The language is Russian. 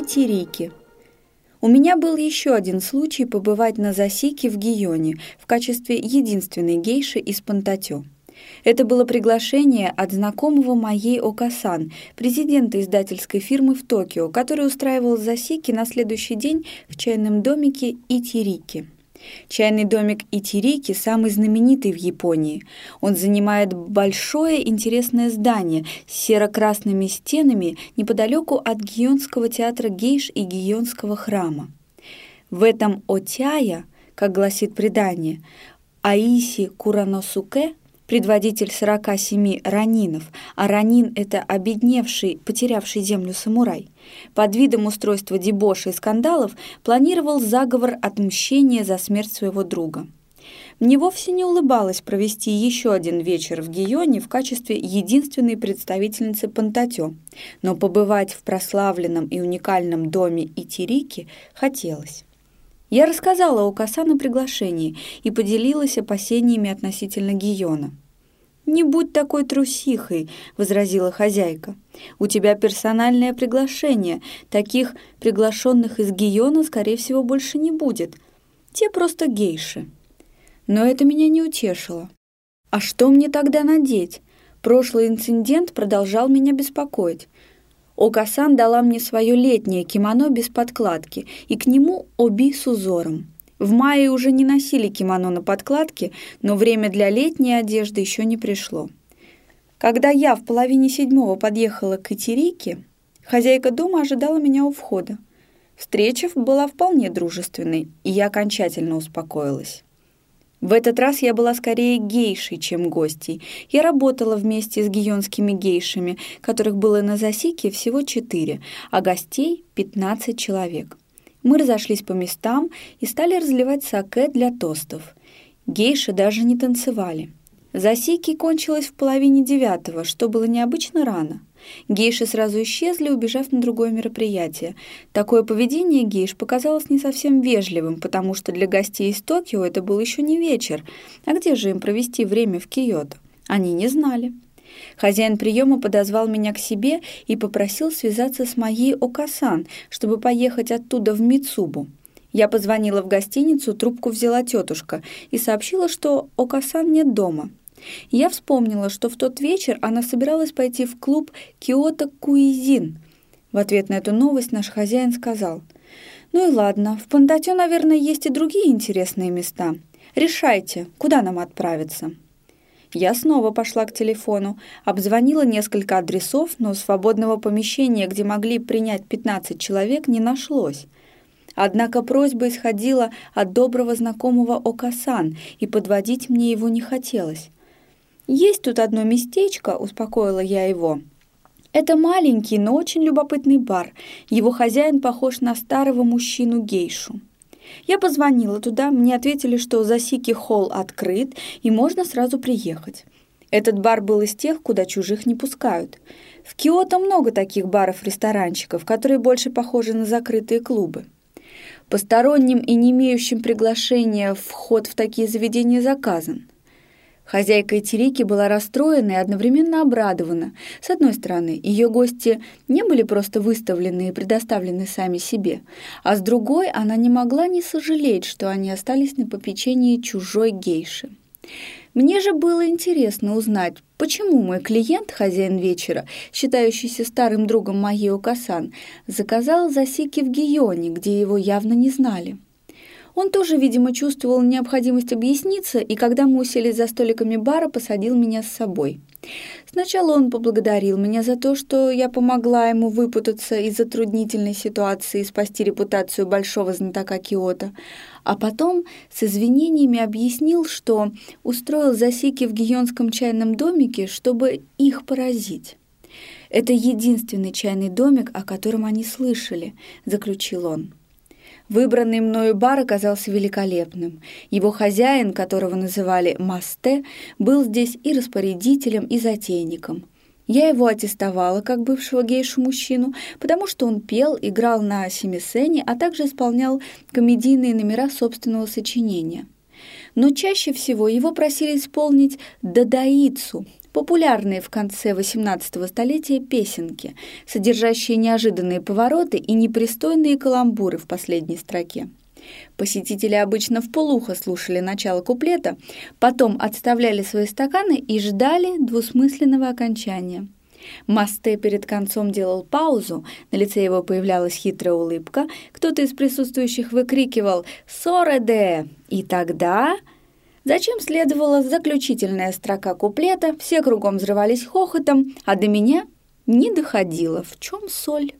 Итирики. У меня был еще один случай побывать на Засике в Гионе в качестве единственной гейши из Пантатё. Это было приглашение от знакомого моей Окасан, президента издательской фирмы в Токио, который устраивал засики на следующий день в чайном домике Итирики. Чайный домик Итирики самый знаменитый в Японии. Он занимает большое интересное здание с серо-красными стенами неподалеку от Гионского театра гейш и Гионского храма. В этом Отяя, как гласит предание, Аиси Кураносуке предводитель 47 ранинов, а ранин — это обедневший, потерявший землю самурай, под видом устройства дебоши и скандалов планировал заговор отмщения за смерть своего друга. Мне вовсе не улыбалось провести еще один вечер в Гионе в качестве единственной представительницы Пантатё, но побывать в прославленном и уникальном доме Итирики хотелось. Я рассказала у Коса на приглашении и поделилась опасениями относительно Гиона. «Не будь такой трусихой», — возразила хозяйка. «У тебя персональное приглашение. Таких приглашенных из Гиона, скорее всего, больше не будет. Те просто гейши». Но это меня не утешило. А что мне тогда надеть? Прошлый инцидент продолжал меня беспокоить. Окасан дала мне свое летнее кимоно без подкладки и к нему оби с узором. В мае уже не носили кимоно на подкладке, но время для летней одежды еще не пришло. Когда я в половине седьмого подъехала к Итерике, хозяйка дома ожидала меня у входа. Встреча была вполне дружественной, и я окончательно успокоилась. В этот раз я была скорее гейшей, чем гостей. Я работала вместе с гионскими гейшами, которых было на засике всего четыре, а гостей — пятнадцать человек. Мы разошлись по местам и стали разливать саке для тостов. Гейши даже не танцевали. Засики кончилось в половине девятого, что было необычно рано. Гейши сразу исчезли, убежав на другое мероприятие. Такое поведение гейш показалось не совсем вежливым, потому что для гостей из Токио это был еще не вечер. А где же им провести время в Киото? Они не знали. Хозяин приема подозвал меня к себе и попросил связаться с моей Окасан, чтобы поехать оттуда в Мицубу. Я позвонила в гостиницу, трубку взяла тетушка и сообщила, что Окасан нет дома. Я вспомнила, что в тот вечер она собиралась пойти в клуб «Киото Куизин». В ответ на эту новость наш хозяин сказал, «Ну и ладно, в Пандатё, наверное, есть и другие интересные места. Решайте, куда нам отправиться». Я снова пошла к телефону, обзвонила несколько адресов, но свободного помещения, где могли принять 15 человек, не нашлось. Однако просьба исходила от доброго знакомого Окасан, и подводить мне его не хотелось. «Есть тут одно местечко», — успокоила я его. «Это маленький, но очень любопытный бар. Его хозяин похож на старого мужчину-гейшу». Я позвонила туда, мне ответили, что Засики холл открыт и можно сразу приехать. Этот бар был из тех, куда чужих не пускают. В Киото много таких баров-ресторанчиков, которые больше похожи на закрытые клубы. Посторонним и не имеющим приглашения вход в такие заведения заказан. Хозяйка Итерики была расстроена и одновременно обрадована. С одной стороны, ее гости не были просто выставлены и предоставлены сами себе, а с другой она не могла не сожалеть, что они остались на попечении чужой гейши. Мне же было интересно узнать, почему мой клиент, хозяин вечера, считающийся старым другом моей Окасан, заказал засеки в Гионе, где его явно не знали. Он тоже, видимо, чувствовал необходимость объясниться, и когда мы уселись за столиками бара, посадил меня с собой. Сначала он поблагодарил меня за то, что я помогла ему выпутаться из затруднительной ситуации и спасти репутацию большого знатока Киота, а потом с извинениями объяснил, что устроил засеки в гионском чайном домике, чтобы их поразить. «Это единственный чайный домик, о котором они слышали», — заключил он. Выбранный мною бар оказался великолепным. Его хозяин, которого называли Масте, был здесь и распорядителем, и затейником. Я его аттестовала как бывшего гейшу-мужчину, потому что он пел, играл на семисене, а также исполнял комедийные номера собственного сочинения. Но чаще всего его просили исполнить дадаицу, популярные в конце XVIII столетия песенки, содержащие неожиданные повороты и непристойные каламбуры в последней строке. Посетители обычно в полухо слушали начало куплета, потом отставляли свои стаканы и ждали двусмысленного окончания. Масте перед концом делал паузу, на лице его появлялась хитрая улыбка, кто-то из присутствующих выкрикивал «Сореде!» И тогда... Зачем следовала заключительная строка куплета, все кругом взрывались хохотом, а до меня не доходило, в чем соль.